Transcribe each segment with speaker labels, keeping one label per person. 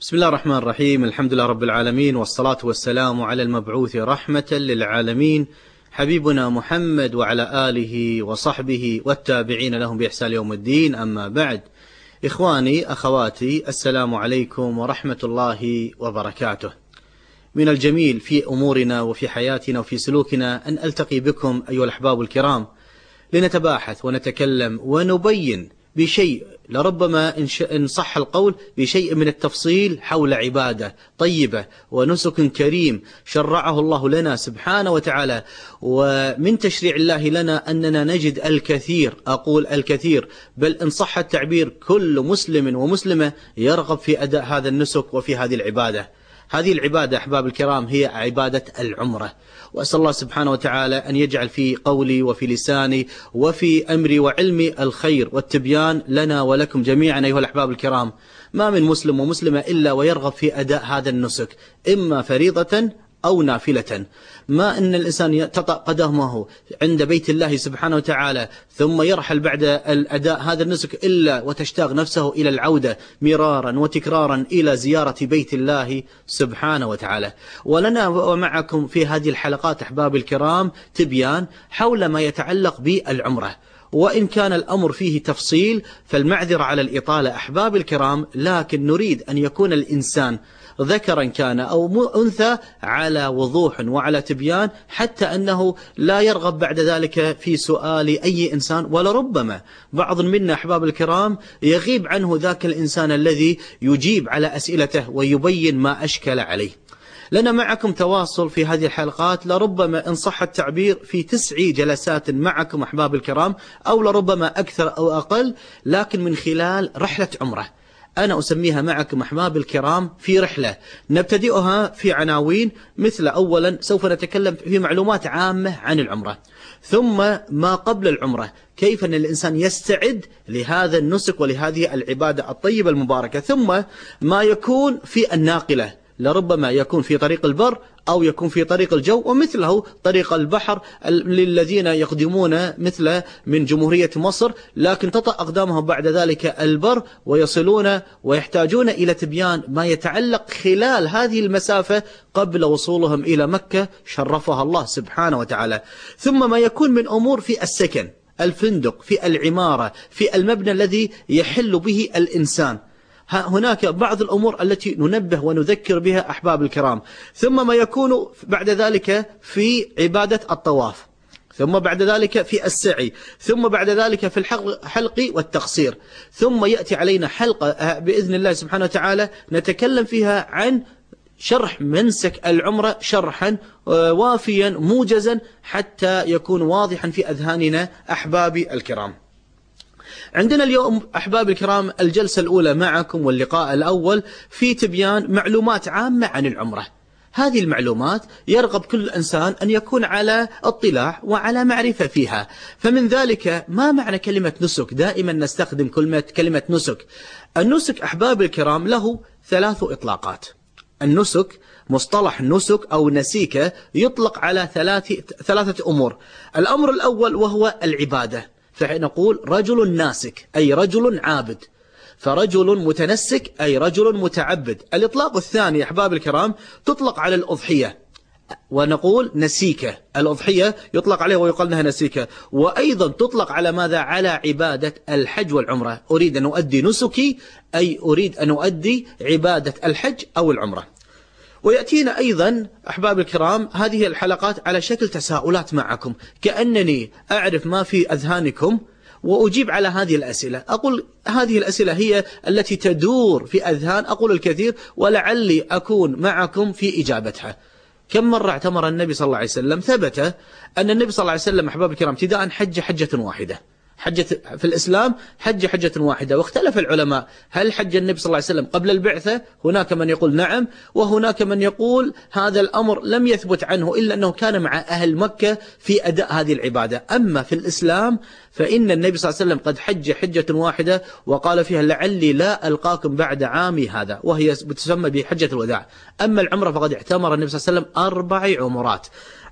Speaker 1: بسم الله الرحمن الرحيم. الحمد لله رب العالمين والصلاة والسلام على المبعوث رحمة للعالمين. حبيبنا محمد وعلى آله وصحبه والتابعين لهم بإحسان يوم الدين. أما بعد إخواني أخواتي السلام عليكم ورحمة الله وبركاته. من الجميل في أمورنا وفي حياتنا وفي سلوكنا أن ألتقي بكم أيها الأحباب الكرام لنتباحث ونتكلم ونبين بشيء لربما إن صح القول بشيء من التفصيل حول عبادة طيبة ونسك كريم شرعه الله لنا سبحانه وتعالى. ومن تشريع الله لنا أننا نجد الكثير أقول الكثير بل إن صح التعبير كل مسلم ومسلمة يرغب في أداء هذا النسك وفي هذه العبادة. هذه العبادة أحباب الكرام هي عبادة العمرة. وأسأل الله سبحانه وتعالى أن يجعل في قولي وفي لساني وفي أمري وعلمي الخير والتبيان لنا ولكم جميعا أيها الأحباب الكرام. ما من مسلم ومسلمة إلا ويرغب في أداء هذا النسك إما فريضة أو نافلة. ما أن الإنسان تطأ قدمه عند بيت الله سبحانه وتعالى ثم يرحل بعد الأداء هذا النسك إلا وتشتاق نفسه إلى العودة مرارا وتكرارا إلى زيارة بيت الله سبحانه وتعالى. ولنا ومعكم في هذه الحلقات أحباب الكرام تبيان حول ما يتعلق بالعمرة. وإن كان الأمر فيه تفصيل فالمعذرة على الإطالة أحباب الكرام لكن نريد أن يكون الإنسان ذكرا كان أو أنثى على وضوح وعلى تبيان حتى أنه لا يرغب بعد ذلك في سؤال أي إنسان ولربما بعض منا أحباب الكرام يغيب عنه ذاك الإنسان الذي يجيب على أسئلته ويبين ما أشكل عليه. لنا معكم تواصل في هذه الحلقات لربما إن صح التعبير في تسع جلسات معكم أحباب الكرام أو لربما أكثر أو أقل لكن من خلال رحلة عمرة. أنا أسميها معكم أحباب الكرام في رحلة. نبتدئها في عناوين مثل أولا سوف نتكلم في معلومات عامة عن العمرة. ثم ما قبل العمرة كيف أن الإنسان يستعد لهذا النسك ولهذه العبادة الطيبة المباركة. ثم ما يكون في الناقلة. لربما يكون في طريق البر أو يكون في طريق الجو ومثله طريق البحر للذين يقدمون مثل من جمهورية مصر لكن تطأ أقدامهم بعد ذلك البر ويصلون ويحتاجون إلى تبيان ما يتعلق خلال هذه المسافة قبل وصولهم إلى مكة شرفها الله سبحانه وتعالى. ثم ما يكون من أمور في السكن الفندق في العمارة في المبنى الذي يحل به الإنسان. هناك بعض الأمور التي ننبه ونذكر بها أحباب الكرام. ثم ما يكون بعد ذلك في عبادة الطواف. ثم بعد ذلك في السعي. ثم بعد ذلك في الحلق والتقصير. ثم يأتي علينا حلقة آه، بإذن الله سبحانه وتعالى نتكلم فيها عن شرح منسك العمرة شرحا آه، وافيا موجزا حتى يكون واضحا في أذهاننا أحبابي الكرام. عندنا اليوم أحباب الكرام الجلسة الأولى معكم واللقاء الأول في تبيان معلومات عامة عن العمرة. هذه المعلومات يرغب كل إنسان أن يكون على اطلاع وعلى معرفة فيها. فمن ذلك ما معنى كلمة نسك؟ دائما نستخدم كلمة, كلمة نسك. النسك أحباب الكرام له ثلاث إطلاقات. النسك مصطلح نسك أو نسيكة يطلق على ثلاث ثلاثة أمور. الأمر الأول وهو العبادة. فنقول رجل ناسك أي رجل عابد. فرجل متنسك أي رجل متعبد. الإطلاق الثاني أحباب الكرام تطلق على الأضحية. ونقول نسيكة. الأضحية يطلق عليها ويقال أنها نسيكة. وأيضا تطلق على ماذا؟ على عبادة الحج والعمرة. أريد أن أؤدي نسكي أي أريد أن أؤدي عبادة الحج أو العمرة. ويأتينا أيضا أحباب الكرام هذه الحلقات على شكل تساؤلات معكم. كأنني أعرف ما في أذهانكم وأجيب على هذه الأسئلة. أقول هذه الأسئلة هي التي تدور في أذهان أقول الكثير ولعلي أكون معكم في إجابتها. كم مرة اعتمر النبي صلى الله عليه وسلم؟ ثبت أن النبي صلى الله عليه وسلم أحباب الكرام ابتداء حج حجة واحدة. حجة في الإسلام حج حجة واحدة واختلف العلماء. هل حج النبي صلى الله عليه وسلم قبل البعثة؟ هناك من يقول نعم وهناك من يقول هذا الأمر لم يثبت عنه إلا أنه كان مع أهل مكة في أداء هذه العبادة. أما في الإسلام فإن النبي صلى الله عليه وسلم قد حج حجة واحدة وقال فيها لعلي لا ألقاكم بعد عامي هذا وهي تسمى بحجة الوداع. أما العمرة فقد اعتمر النبي صلى الله عليه وسلم أربع عمرات.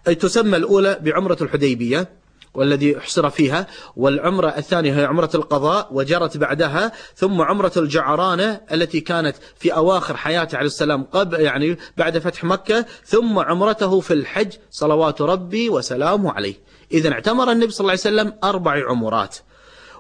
Speaker 1: تسمى الأولى بعمرة الحديبية. والذي حصر فيها والعمرة الثانية هي عمرة القضاء وجرت بعدها ثم عمرة الجعرانة التي كانت في أواخر حياته عليه السلام قبل يعني بعد فتح مكة ثم عمرته في الحج صلوات ربي وسلامه عليه. إذا اعتمر النبي صلى الله عليه وسلم أربع عمرات.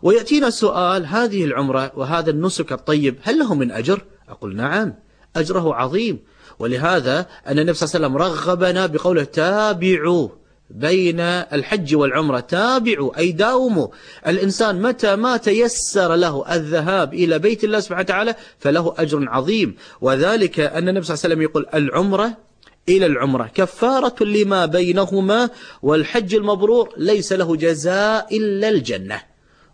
Speaker 1: ويأتينا السؤال هذه العمرة وهذا النسك الطيب هل له من أجر؟ أقول نعم أجره عظيم. ولهذا أن النبي صلى الله عليه وسلم رغبنا بقوله تابعوا بين الحج والعمرة. تابعوا أي داوموا. الإنسان متى ما تيسر له الذهاب إلى بيت الله سبحانه وتعالى فله أجر عظيم. وذلك أن النبي صلى الله عليه وسلم يقول العمرة إلى العمرة كفارة لما بينهما والحج المبرور ليس له جزاء إلا الجنة.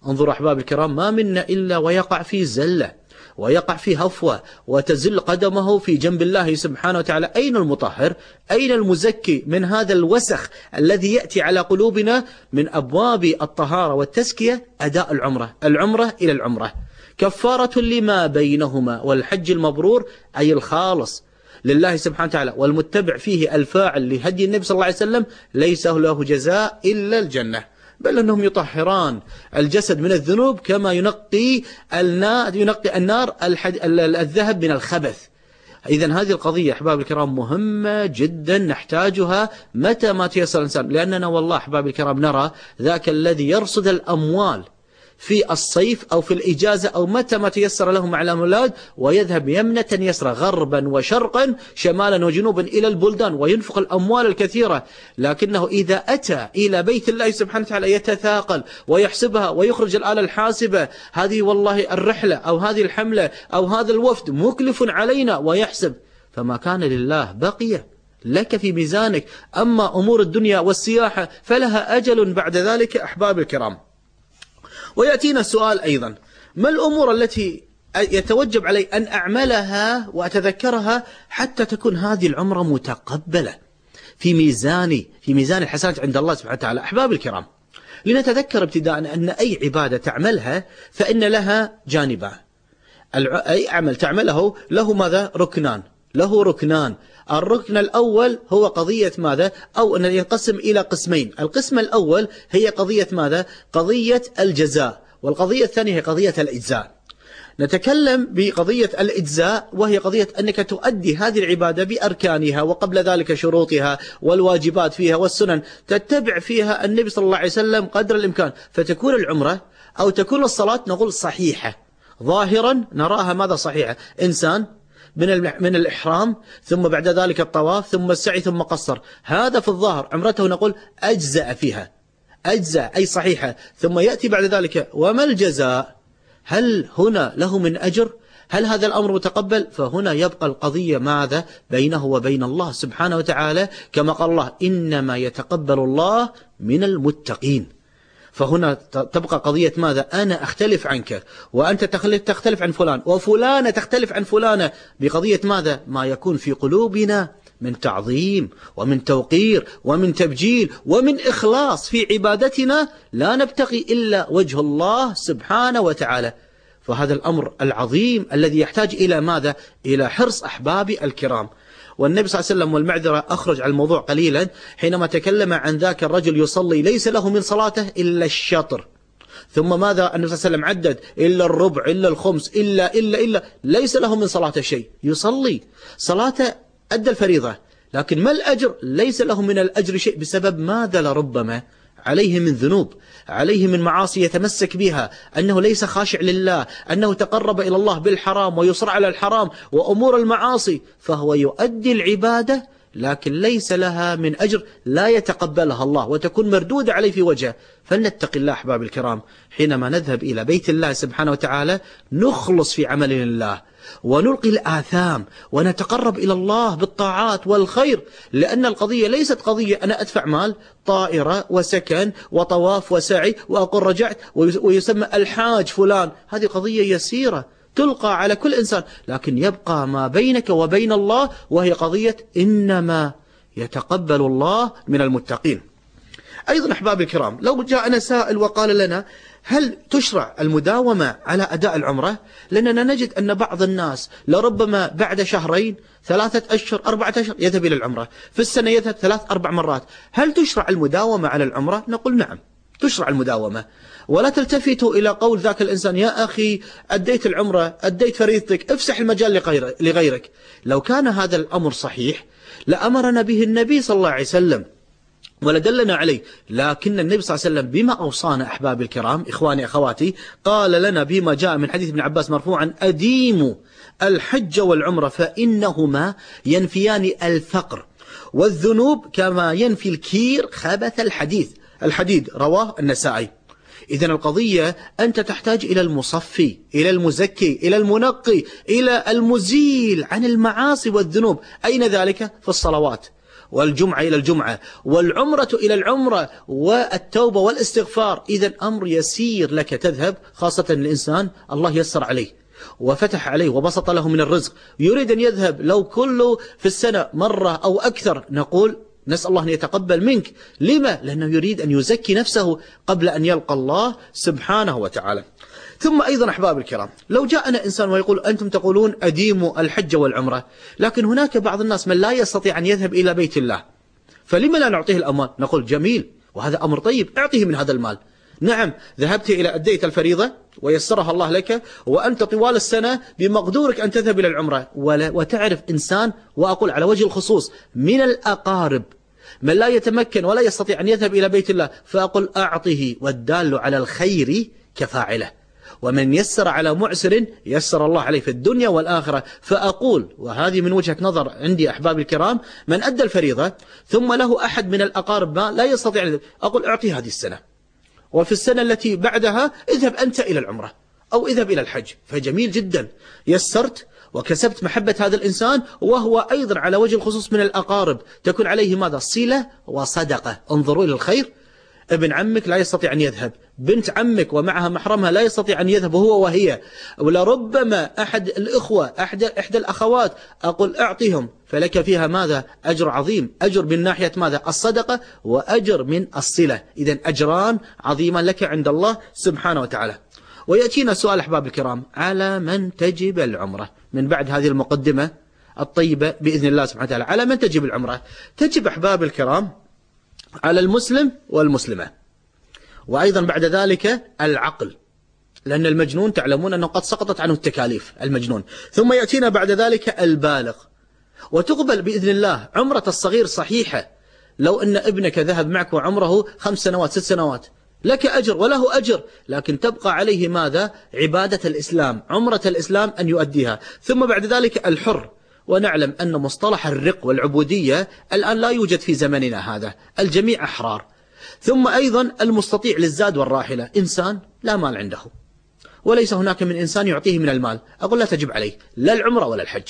Speaker 1: انظروا أحباب الكرام ما منا إلا ويقع في زلة. ويقع في هفوة وتزل قدمه في جنب الله سبحانه وتعالى. أين المطهر؟ أين المزكي من هذا الوسخ الذي يأتي على قلوبنا من أبواب الطهارة والتزكية؟ أداء العمرة العمرة إلى العمرة. كفارة لما بينهما والحج المبرور أي الخالص لله سبحانه وتعالى والمتبع فيه الفاعل لهدي النبي صلى الله عليه وسلم ليس له جزاء إلا الجنة. بل أنهم يطهران الجسد من الذنوب كما ينقي النار ينقي النار الذهب من الخبث. إذا هذه القضية أحباب الكرام مهمة جدا نحتاجها متى ما تيسر الإنسان. لأننا والله أحباب الكرام نرى ذاك الذي يرصد الأموال في الصيف أو في الإجازة أو متى ما تيسر له مع الأولاد ويذهب يمنة يسرى غربا وشرقا شمالا وجنوبا إلى البلدان وينفق الأموال الكثيرة. لكنه إذا أتى إلى بيت الله سبحانه وتعالى يتثاقل ويحسبها ويخرج الآلة الحاسبة. هذه والله الرحلة أو هذه الحملة أو هذا الوفد مكلف علينا ويحسب. فما كان لله بقي لك في ميزانك. أما أمور الدنيا والسياحة فلها أجل بعد ذلك أحباب الكرام. ويأتينا السؤال أيضا. ما الأمور التي يتوجب علي أن أعملها وأتذكرها حتى تكون هذه العمرة متقبلة في ميزاني في ميزان الحسنات عند الله سبحانه وتعالى؟ أحباب الكرام لنتذكر ابتداء أن أي عبادة تعملها فإن لها جانبان أي عمل تعمله له ماذا؟ ركنان. له ركنان. الركن الأول هو قضية ماذا؟ أو أن ينقسم إلى قسمين. القسم الأول هي قضية ماذا؟ قضية الجزاء. والقضية الثانية هي قضية الإجزاء. نتكلم بقضية الإجزاء وهي قضية أنك تؤدي هذه العبادة بأركانها وقبل ذلك شروطها والواجبات فيها والسنن. تتبع فيها النبي صلى الله عليه وسلم قدر الإمكان. فتكون العمرة أو تكون الصلاة نقول صحيحة. ظاهرا نراها ماذا صحيحة؟ إنسان من من الإحرام ثم بعد ذلك الطواف ثم السعي ثم قصر. هذا في الظاهر عمرته نقول أجزأ فيها. أجزاء أي صحيحة. ثم يأتي بعد ذلك وما الجزاء؟ هل هنا له من أجر؟ هل هذا الأمر متقبل؟ فهنا يبقى القضية ماذا؟ بينه وبين الله سبحانه وتعالى كما قال الله إنما يتقبل الله من المتقين. فهنا تبقى قضية ماذا؟ أنا أختلف عنك وأنت تختلف عن فلان وفلانة تختلف عن فلانة. بقضية ماذا؟ ما يكون في قلوبنا من تعظيم ومن توقير ومن تبجيل ومن إخلاص في عبادتنا. لا نبتغي إلا وجه الله سبحانه وتعالى. فهذا الأمر العظيم الذي يحتاج إلى ماذا؟ إلى حرص أحبابي الكرام. والنبي صلى الله عليه وسلم والمعذرة أخرج على الموضوع قليلا حينما تكلم عن ذاك الرجل يصلي ليس له من صلاته إلا الشطر. ثم ماذا النبي صلى الله عليه وسلم عدد؟ إلا الربع إلا الخمس إلا إلا إلا. ليس له من صلاته شيء. يصلي. صلاته أدى الفريضة. لكن ما الأجر؟ ليس له من الأجر شيء. بسبب ماذا لربما عليه من ذنوب عليه من معاصي يتمسك بها أنه ليس خاشع لله أنه تقرب إلى الله بالحرام ويصر على الحرام وأمور المعاصي فهو يؤدي العبادة لكن ليس لها من أجر لا يتقبلها الله وتكون مردودة عليه في وجهه. فلنتق الله أحباب الكرام حينما نذهب إلى بيت الله سبحانه وتعالى نخلص في عمل الله. ونلقي الآثام ونتقرب إلى الله بالطاعات والخير. لأن القضية ليست قضية أنا أدفع مال طائرة وسكن وطواف وسعي وأقول رجعت ويسمى الحاج فلان. هذه قضية يسيرة تلقى على كل إنسان. لكن يبقى ما بينك وبين الله وهي قضية إنما يتقبل الله من المتقين. أيضا أحباب الكرام لو جاءنا سائل وقال لنا هل تشرع المداومة على أداء العمرة؟ لأننا نجد أن بعض الناس لربما بعد شهرين ثلاثة أشهر أربعة أشهر يذهب إلى العمرة. في السنة يذهب ثلاث أربع مرات. هل تشرع المداومة على العمرة؟ نقول نعم تشرع المداومة. ولا تلتفتوا إلى قول ذاك الإنسان يا أخي أديت العمرة أديت فريضتك افسح المجال لغيرك. لو كان هذا الأمر صحيح لأمرنا به النبي صلى الله عليه وسلم. ولدلنا عليه. لكن النبي صلى الله عليه وسلم بما أوصانا أحبابي الكرام إخواني أخواتي قال لنا بما جاء من حديث ابن عباس مرفوعا أديموا الحج والعمرة فإنهما ينفيان الفقر والذنوب كما ينفي الكير خبث الحديث. الحديد رواه النسائي. إذا القضية أنت تحتاج إلى المصفي إلى المزكي إلى المنقي إلى المزيل عن المعاصي والذنوب. أين ذلك؟ في الصلوات. والجمعة إلى الجمعة والعمرة إلى العمرة والتوبة والاستغفار. إذا أمر يسير لك تذهب خاصة الإنسان الله يسر عليه وفتح عليه وبسط له من الرزق. يريد أن يذهب لو كله في السنة مرة أو أكثر نقول نسأل الله أن يتقبل منك. لما؟ لأنه يريد أن يزكي نفسه قبل أن يلقى الله سبحانه وتعالى. ثم أيضا أحباب الكرام لو جاءنا إنسان ويقول أنتم تقولون أديموا الحج والعمرة لكن هناك بعض الناس من لا يستطيع أن يذهب إلى بيت الله فلما لا نعطيه الأموال؟ نقول جميل وهذا أمر طيب اعطيه من هذا المال. نعم ذهبت إلى أديت الفريضة ويسرها الله لك وأنت طوال السنة بمقدورك أن تذهب إلى العمرة. وتعرف إنسان وأقول على وجه الخصوص من الأقارب من لا يتمكن ولا يستطيع أن يذهب إلى بيت الله فأقول أعطه والدال على الخير كفاعله. ومن يسر على معسر يسر الله عليه في الدنيا والآخرة. فأقول وهذه من وجهة نظر عندي أحبابي الكرام من أدى الفريضة ثم له أحد من الأقارب ما لا يستطيع أقول أعطي هذه السنة. وفي السنة التي بعدها اذهب أنت إلى العمرة أو اذهب إلى الحج. فجميل جدا. يسرت وكسبت محبة هذا الإنسان وهو أيضا على وجه الخصوص من الأقارب. تكون عليه ماذا؟ صلة وصدقة. انظروا إلى الخير. ابن عمك لا يستطيع أن يذهب. بنت عمك ومعها محرمها لا يستطيع أن يذهب هو وهي. ولربما أحد الإخوة أحد إحدى الأخوات أقول أعطيهم فلك فيها ماذا؟ أجر عظيم. أجر من ناحية ماذا؟ الصدقة وأجر من الصلة. إذا أجران عظيما لك عند الله سبحانه وتعالى. ويأتينا سؤال أحباب الكرام. على من تجب العمرة؟ من بعد هذه المقدمة الطيبة بإذن الله سبحانه وتعالى. على من تجب العمرة؟ تجب أحباب الكرام على المسلم والمسلمة. وأيضا بعد ذلك العقل. لأن المجنون تعلمون أنه قد سقطت عنه التكاليف المجنون. ثم يأتينا بعد ذلك البالغ. وتقبل بإذن الله عمرة الصغير صحيحة. لو أن ابنك ذهب معك وعمره خمس سنوات ست سنوات. لك أجر وله أجر. لكن تبقى عليه ماذا؟ عبادة الإسلام عمرة الإسلام أن يؤديها. ثم بعد ذلك الحر. ونعلم أن مصطلح الرق والعبودية الآن لا يوجد في زمننا هذا. الجميع أحرار. ثم أيضا المستطيع للزاد والراحلة. إنسان لا مال عنده. وليس هناك من إنسان يعطيه من المال. أقول لا تجب عليه. لا العمرة ولا الحج.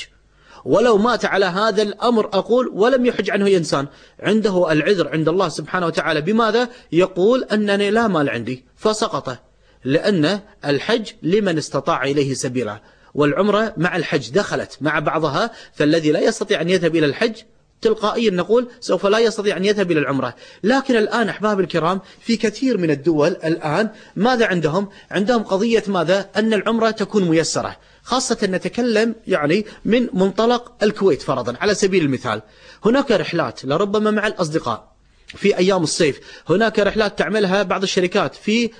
Speaker 1: ولو مات على هذا الأمر أقول ولم يحج عنه إنسان. عنده العذر عند الله سبحانه وتعالى. بماذا؟ يقول أنني لا مال عندي. فسقط. لأن الحج لمن استطاع إليه سبيلا. والعمرة مع الحج دخلت مع بعضها فالذي لا يستطيع أن يذهب إلى الحج تلقائيا نقول سوف لا يستطيع أن يذهب إلى العمرة. لكن الآن أحباب الكرام في كثير من الدول الآن ماذا عندهم؟ عندهم قضية ماذا؟ أن العمرة تكون ميسرة خاصة نتكلم يعني من منطلق الكويت فرضا على سبيل المثال. هناك رحلات لربما مع الأصدقاء في أيام الصيف هناك رحلات تعملها بعض الشركات في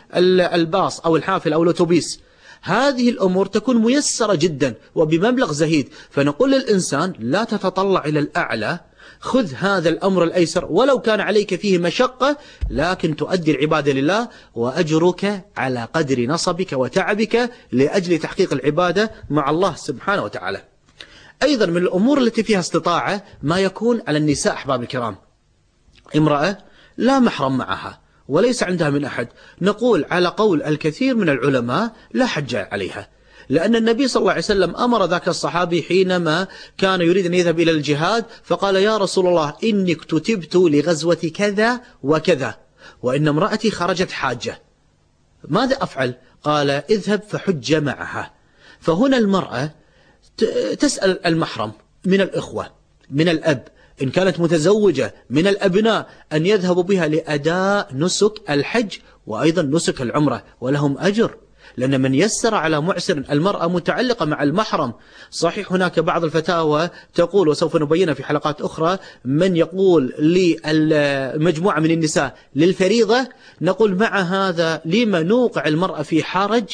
Speaker 1: الباص أو الحافل أو الأتوبيس. هذه الأمور تكون ميسرة جدا وبمبلغ زهيد. فنقول للإنسان لا تتطلع إلى الأعلى خذ هذا الأمر الأيسر ولو كان عليك فيه مشقة لكن تؤدي العبادة لله وأجرك على قدر نصبك وتعبك لأجل تحقيق العبادة مع الله سبحانه وتعالى. أيضا من الأمور التي فيها استطاعة ما يكون على النساء أحباب الكرام. امرأة لا محرم معها. وليس عندها من أحد. نقول على قول الكثير من العلماء لا حج عليها لأن النبي صلى الله عليه وسلم أمر ذاك الصحابي حينما كان يريد أن يذهب إلى الجهاد فقال يا رسول الله إني اكتتبت لغزوة كذا وكذا وإن امرأتي خرجت حاجة. ماذا أفعل؟ قال اذهب فحج معها. فهنا المرأة تسأل المحرم من الإخوة من الأب إن كانت متزوجة من الأبناء أن يذهبوا بها لأداء نسك الحج وأيضا نسك العمرة ولهم أجر. لأن من يسر على معسر المرأة متعلقة مع المحرم. صحيح هناك بعض الفتاوى تقول وسوف نبينها في حلقات أخرى من يقول للمجموعة من النساء للفريضة نقول مع هذا لما نوقع المرأة في حرج؟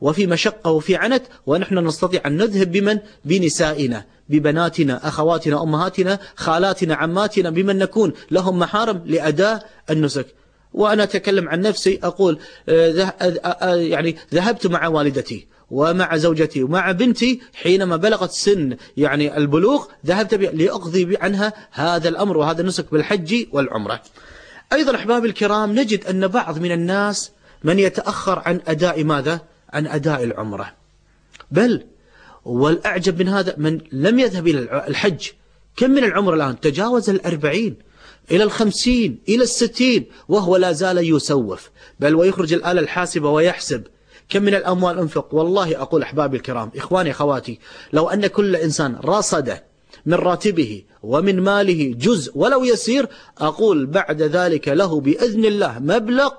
Speaker 1: وفي مشقة وفي عنت ونحن نستطيع أن نذهب بمن؟ بنسائنا ببناتنا أخواتنا أمهاتنا خالاتنا عماتنا بمن نكون؟ لهم محارم لأداء النسك. وأنا أتكلم عن نفسي أقول آه، آه، آه، يعني ذهبت مع والدتي ومع زوجتي ومع بنتي حينما بلغت سن يعني البلوغ ذهبت لأقضي عنها هذا الأمر وهذا النسك بالحج والعمرة. أيضا أحبابي الكرام نجد أن بعض من الناس من يتأخر عن أداء ماذا؟ عن أداء العمرة. بل والأعجب من هذا من لم يذهب إلى الحج. كم من العمر الآن؟ تجاوز الأربعين إلى الخمسين إلى الستين وهو لا زال يسوف. بل ويخرج الآلة الحاسبة ويحسب. كم من الأموال أنفق؟ والله أقول أحبابي الكرام إخواني أخواتي لو أن كل إنسان رصد من راتبه ومن ماله جزء ولو يسير أقول بعد ذلك له بإذن الله مبلغ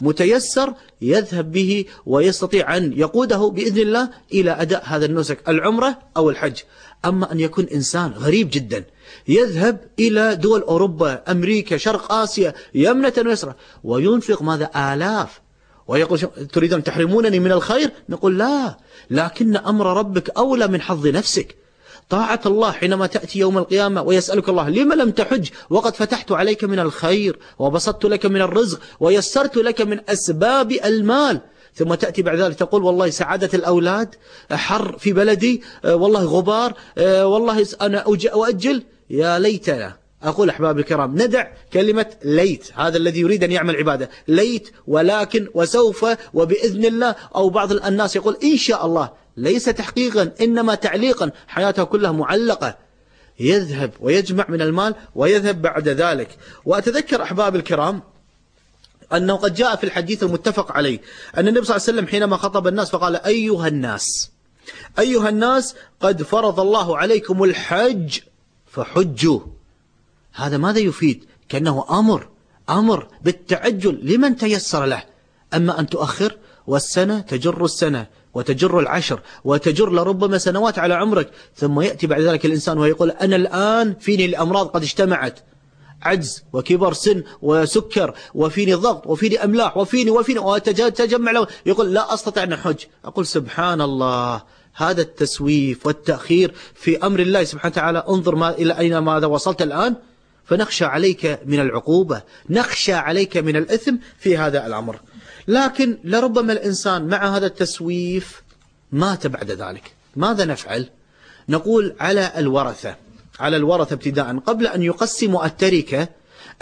Speaker 1: متيسر يذهب به ويستطيع أن يقوده بإذن الله إلى أداء هذا النسك العمرة أو الحج. أما أن يكون إنسان غريب جدا يذهب إلى دول أوروبا أمريكا شرق آسيا يمنة ويسرى وينفق ماذا؟ آلاف. ويقول تريدون تحرمونني من الخير؟ نقول لا لكن أمر ربك أولى من حظ نفسك. طاعة الله حينما تأتي يوم القيامة ويسألك الله لما لم تحج؟ وقد فتحت عليك من الخير وبسطت لك من الرزق ويسرت لك من أسباب المال. ثم تأتي بعد ذلك تقول والله سعادة الأولاد حر في بلدي آه، والله غبار آه، والله أنا أؤجل. يا ليتنا أقول أحبابي الكرام ندع كلمة ليت هذا الذي يريد أن يعمل عبادة ليت ولكن وسوف وبإذن الله. أو بعض الناس يقول إن شاء الله ليس تحقيقا إنما تعليقا. حياته كلها معلقة. يذهب ويجمع من المال ويذهب بعد ذلك. وأتذكر أحباب الكرام أنه قد جاء في الحديث المتفق عليه أن النبي صلى الله عليه وسلم حينما خطب الناس فقال أيها الناس أيها الناس قد فرض الله عليكم الحج فحجوا. هذا ماذا يفيد؟ كأنه أمر أمر بالتعجل لمن تيسر له. أما أن تؤخر والسنة تجر السنة. وتجر العشر وتجر لربما سنوات على عمرك ثم يأتي بعد ذلك الإنسان ويقول أنا الآن فيني الأمراض قد اجتمعت. عجز وكبر سن وسكر وفيني ضغط وفيني أملاح وفيني وفيني وتجمع له. يقول لا أستطيع أن أحج. أقول سبحان الله هذا التسويف والتأخير في أمر الله سبحانه وتعالى انظر ما إلى أين ماذا وصلت الآن. فنخشى عليك من العقوبة نخشى عليك من الإثم في هذا الأمر. لكن لربما الإنسان مع هذا التسويف مات بعد ذلك. ماذا نفعل؟ نقول على الورثة على الورثة ابتداء قبل أن يقسموا التركة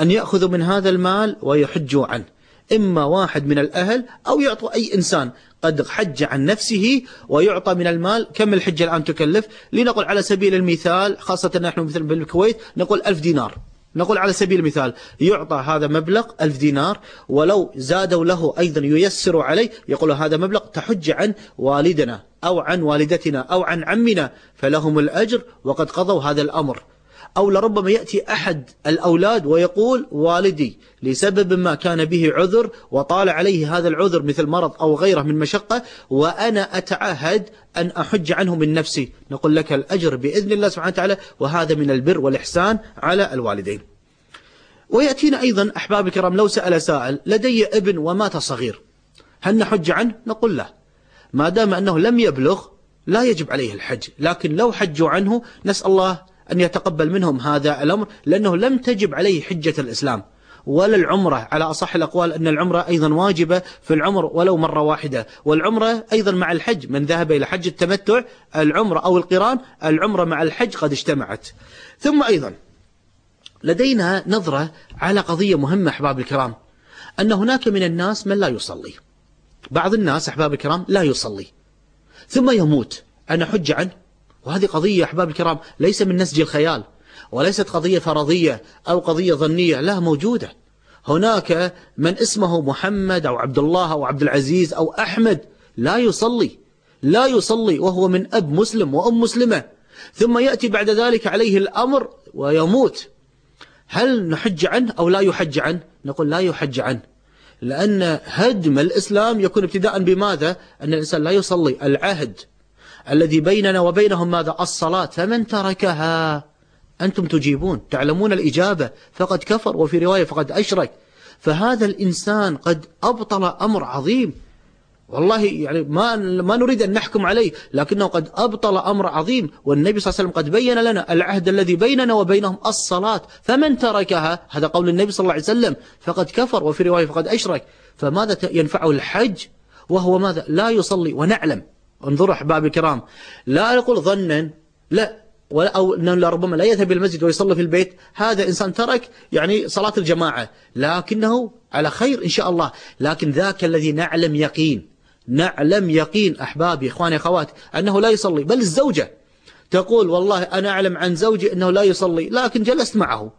Speaker 1: أن يأخذوا من هذا المال ويحجوا عنه. إما واحد من الأهل أو يعطوا أي إنسان. قد حج عن نفسه ويعطى من المال. كم الحجة الآن تكلف؟ لنقل على سبيل المثال خاصة نحن مثل بالكويت نقول ألف دينار. نقول على سبيل المثال يعطى هذا مبلغ ألف دينار ولو زادوا له أيضا ييسر عليه يقول هذا مبلغ تحج عن والدنا أو عن والدتنا أو عن عمنا فلهم الأجر وقد قضوا هذا الأمر. أو لربما يأتي أحد الأولاد ويقول والدي لسبب ما كان به عذر وطال عليه هذا العذر مثل مرض أو غيره من مشقة وأنا أتعهد أن أحج عنه من نفسي. نقول لك الأجر بإذن الله سبحانه وتعالى وهذا من البر والإحسان على الوالدين. ويأتينا أيضا أحباب الكرام لو سأل سائل لدي ابن ومات صغير هل نحج عنه؟ نقول لا. ما دام أنه لم يبلغ لا يجب عليه الحج لكن لو حجوا عنه نسأل الله أن يتقبل منهم هذا الأمر لأنه لم تجب عليه حجة الإسلام ولا العمرة على أصح الأقوال أن العمرة أيضا واجبة في العمر ولو مرة واحدة. والعمرة أيضا مع الحج من ذهب إلى حج التمتع العمرة أو القران العمرة مع الحج قد اجتمعت. ثم أيضا لدينا نظرة على قضية مهمة أحباب الكرام أن هناك من الناس من لا يصلي. بعض الناس أحباب الكرام لا يصلي. ثم يموت. أنا حج عنه. وهذه قضية أحباب الكرام ليس من نسج الخيال وليست قضية فرضية أو قضية ظنية لا موجودة. هناك من اسمه محمد أو عبد الله أو عبد العزيز أو أحمد لا يصلي لا يصلي وهو من أب مسلم وأم مسلمة. ثم يأتي بعد ذلك عليه الأمر ويموت. هل نحج عنه أو لا يحج عنه؟ نقول لا يحج عنه لأن هدم الإسلام يكون ابتداء بماذا؟ أن الإنسان لا يصلي العهد. الذي بيننا وبينهم ماذا؟ الصلاة. فمن تركها؟ أنتم تجيبون تعلمون الإجابة. فقد كفر وفي رواية فقد أشرك. فهذا الإنسان قد أبطل أمر عظيم. والله يعني ما ما نريد أن نحكم عليه لكنه قد أبطل أمر عظيم. والنبي صلى الله عليه وسلم قد بين لنا العهد الذي بيننا وبينهم الصلاة. فمن تركها؟ هذا قول النبي صلى الله عليه وسلم. فقد كفر وفي رواية فقد أشرك. فماذا ينفعه الحج؟ وهو ماذا؟ لا يصلي. ونعلم انظروا أحبابي الكرام. لا نقول ظنا لا أو أنه لربما لا يذهب إلى المسجد ويصلي في البيت. هذا إنسان ترك يعني صلاة الجماعة لكنه على خير إن شاء الله. لكن ذاك الذي نعلم يقين نعلم يقين أحبابي إخواني أخوات أنه لا يصلي بل الزوجة تقول والله أنا أعلم عن زوجي أنه لا يصلي لكن جلست معه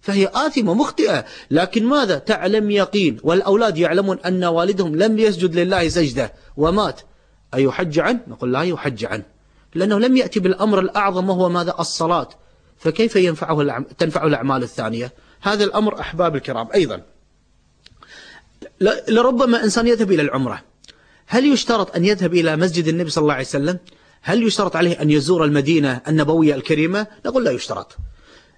Speaker 1: فهي آثمة مخطئة. لكن ماذا؟ تعلم يقين والأولاد يعلمون أن والدهم لم يسجد لله سجدة ومات. أيحج عنه؟ نقول لا يحج عنه. لأنه لم يأتي بالأمر الأعظم وهو ماذا؟ الصلاة. فكيف ينفعه تنفعه الأعمال الثانية؟ هذا الأمر أحباب الكرام. أيضا لربما إنسان يذهب إلى العمرة. هل يشترط أن يذهب إلى مسجد النبي صلى الله عليه وسلم؟ هل يشترط عليه أن يزور المدينة النبوية الكريمة؟ نقول لا يشترط.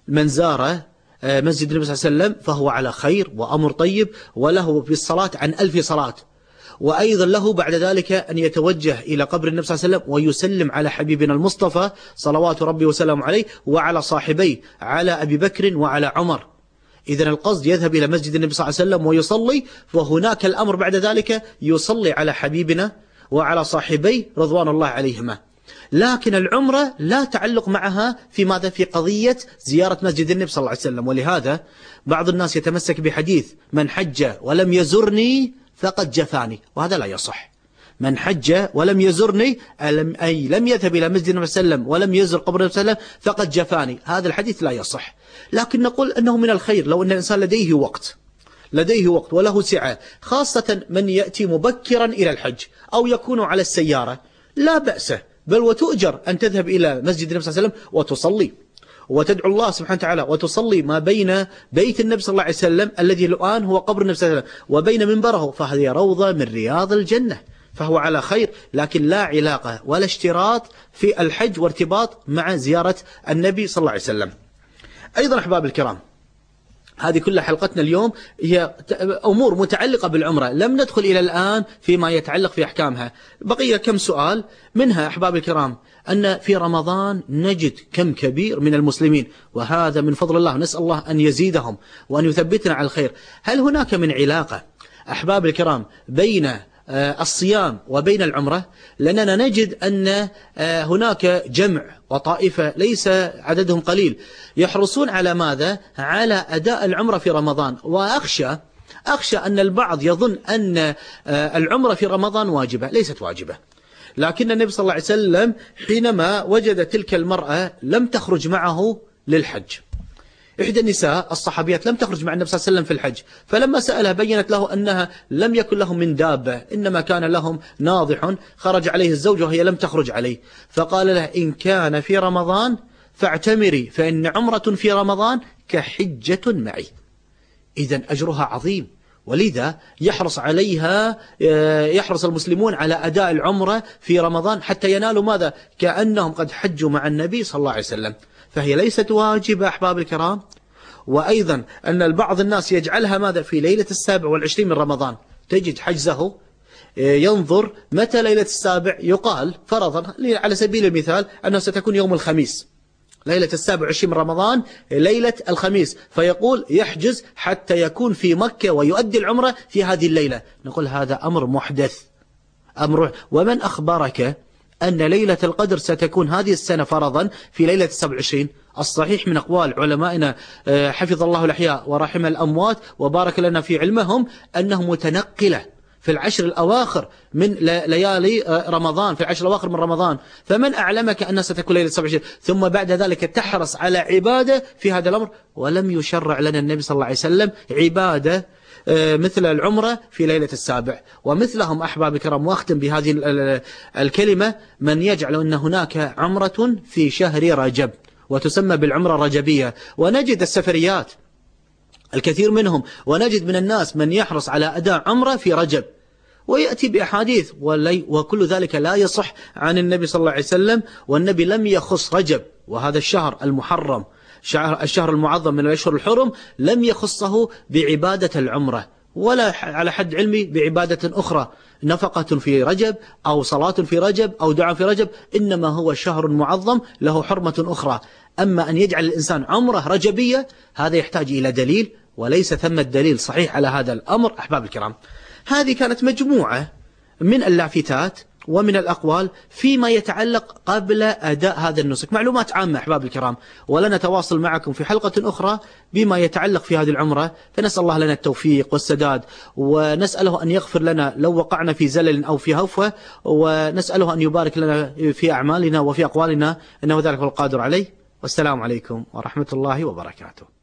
Speaker 1: من زار آه، مسجد النبي صلى الله عليه وسلم فهو على خير وأمر طيب وله في الصلاة عن ألف صلاة. وأيضا له بعد ذلك أن يتوجه إلى قبر النبي صلى الله عليه وسلم ويسلم على حبيبنا المصطفى صلوات ربي وسلامه عليه وعلى صاحبيه على أبي بكر وعلى عمر. إذا القصد يذهب إلى مسجد النبي صلى الله عليه وسلم ويصلي وهناك الأمر بعد ذلك يصلي على حبيبنا وعلى صاحبي رضوان الله عليهما. لكن العمرة لا تعلق معها في ماذا؟ في قضية زيارة مسجد النبي صلى الله عليه وسلم. ولهذا بعض الناس يتمسك بحديث من حج ولم يزرني فقد جفاني وهذا لا يصح. من حج ولم يزرني أي لم يذهب إلى مسجد النبي صلى الله عليه وسلم ولم يزر قبر النبي صلى الله عليه وسلم فقد جفاني. هذا الحديث لا يصح. لكن نقول أنه من الخير لو أن الإنسان لديه وقت لديه وقت وله سعة خاصة من يأتي مبكرا إلى الحج أو يكون على السيارة لا بأس. بل وتؤجر أن تذهب إلى مسجد النبي صلى الله عليه وسلم وتصلي. وتدعو الله سبحانه وتعالى وتصلي ما بين بيت النبي صلى الله عليه وسلم الذي الآن هو قبر النبي صلى الله عليه وسلم وبين منبره فهذه روضة من رياض الجنة فهو على خير لكن لا علاقة ولا اشتراط في الحج وارتباط مع زيارة النبي صلى الله عليه وسلم. أيضا أحباب الكرام هذه كل حلقتنا اليوم هي أمور متعلقة بالعمرة لم ندخل إلى الآن فيما يتعلق في أحكامها. بقي كم سؤال منها أحباب الكرام أن في رمضان نجد كم كبير من المسلمين وهذا من فضل الله. نسأل الله أن يزيدهم وأن يثبتنا على الخير. هل هناك من علاقة أحباب الكرام بين آه، الصيام وبين العمرة؟ لأننا نجد أن آه، هناك جمع وطائفة ليس عددهم قليل. يحرصون على ماذا؟ على أداء العمرة في رمضان. وأخشى أخشى أن البعض يظن أن آه، العمرة في رمضان واجبة ليست واجبة. لكن النبي صلى الله عليه وسلم حينما وجد تلك المرأة لم تخرج معه للحج. إحدى النساء الصحابيات لم تخرج مع النبي صلى الله عليه وسلم في الحج فلما سألها بينت له أنها لم يكن لهم من دابة إنما كان لهم ناضح خرج عليه الزوج وهي لم تخرج عليه. فقال له إن كان في رمضان فاعتمري فإن عمرة في رمضان كحجة معي. إذا أجرها عظيم. ولذا يحرص عليها آه، يحرص المسلمون على أداء العمرة في رمضان حتى ينالوا ماذا؟ كأنهم قد حجوا مع النبي صلى الله عليه وسلم. فهي ليست واجبة أحباب الكرام. وأيضا أن البعض الناس يجعلها ماذا؟ في ليلة السابع والعشرين من رمضان. تجد حجزه آه، ينظر متى ليلة السابع؟ يقال فرضا على سبيل المثال أنه ستكون يوم الخميس. ليلة السابع عشرين من رمضان ليلة الخميس. فيقول يحجز حتى يكون في مكة ويؤدي العمرة في هذه الليلة. نقول هذا أمر محدث. أمر ومن أخبرك أن ليلة القدر ستكون هذه السنة فرضا في ليلة السبع عشرين؟ الصحيح من أقوال علمائنا آه، حفظ الله الأحياء ورحم الأموات وبارك لنا في علمهم أنه متنقلة. في العشر الأواخر من ليالي آه، رمضان في العشر الأواخر من رمضان. فمن أعلمك أنها ستكون ليلة 27 ثم بعد ذلك تحرص على عبادة في هذا الأمر. ولم يشرع لنا النبي صلى الله عليه وسلم عبادة آه، مثل العمرة في ليلة السابع. ومثلهم أحباب الكرام وأختم بهذه الكلمة من يجعل أن هناك عمرة في شهر رجب وتسمى بالعمرة الرجبية. ونجد السفريات الكثير منهم. ونجد من الناس من يحرص على أداء عمرة في رجب. ويأتي بأحاديث وكل ذلك لا يصح عن النبي صلى الله عليه وسلم والنبي لم يخص رجب. وهذا الشهر المحرم الشهر المعظم من الأشهر الحرم لم يخصه بعبادة العمرة ولا على حد علمي بعبادة أخرى نفقة في رجب أو صلاة في رجب أو دعاء في رجب إنما هو شهر معظم له حرمة أخرى. أما أن يجعل الإنسان عمرة رجبية هذا يحتاج إلى دليل وليس ثم الدليل صحيح على هذا الأمر أحباب الكرام. هذه كانت مجموعة من اللافتات ومن الأقوال فيما يتعلق قبل أداء هذا النسك. معلومات عامة أحباب الكرام ولن نتواصل معكم في حلقة أخرى بما يتعلق في هذه العمرة. فنسأل الله لنا التوفيق والسداد ونسأله أن يغفر لنا لو وقعنا في زلل أو في هفوة ونسأله أن يبارك لنا في أعمالنا وفي أقوالنا إنه ذلك القادر عليه. والسلام عليكم ورحمة الله وبركاته.